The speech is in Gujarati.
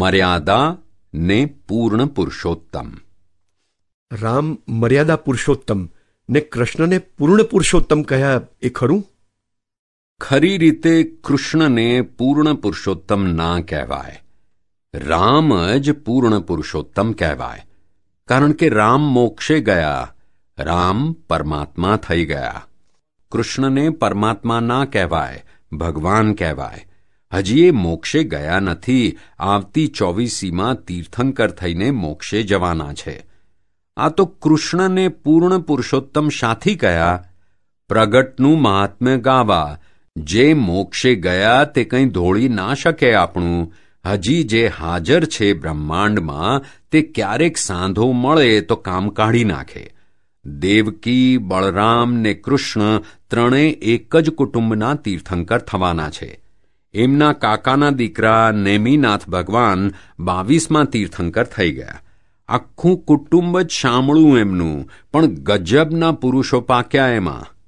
મર્યાદા ને પૂર્ણ પુરુષોત્તમ રામ મર્યાદા પુરુષોત્તમ ને કૃષ્ણને પૂર્ણ પુરુષોત્તમ કહ્યા એ ખરું ખરી રીતે કૃષ્ણને પૂર્ણ પુરુષોત્તમ ના કહેવાય રામ જ પૂર્ણ પુરુષોત્તમ કહેવાય કારણ કે રામ મોક્ષે ગયા રામ પરમાત્મા થઈ ગયા કૃષ્ણને પરમાત્મા ના કહેવાય ભગવાન કહેવાય હજી એ મોક્ષે ગયા નથી. આવતી ચોવીસીમાં તીર્થંકર થઈને મોક્ષે જવાના છે. આ તો કૃષ્ણને પૂર્ણ પુરુષોત્તમ સાથી કયા. પ્રગટનું મહાત્મ્ય ગાવા. જે મોક્ષે ગયા તે કંઈ ધોળી ના શકે આપણું. હજી જે હાજર છે બ્રહ્માંડમાં તે ક્યારેક સાંધો મળે તો કામ કાઢી નાખે. દેવકી, બળરામ ને કૃષ્ણ ત્રણેય એક જ કુટુંબના તીર્થંકર થવાના છે. એમના કાકાના દીકરા નેમિનાથ ભગવાન બાવીસમાં તીર્થંકર થઈ ગયા. આખું કુટુંબ જ શામળું એમનું, પણ ગજબના પુરુષો પાક્યા એમાં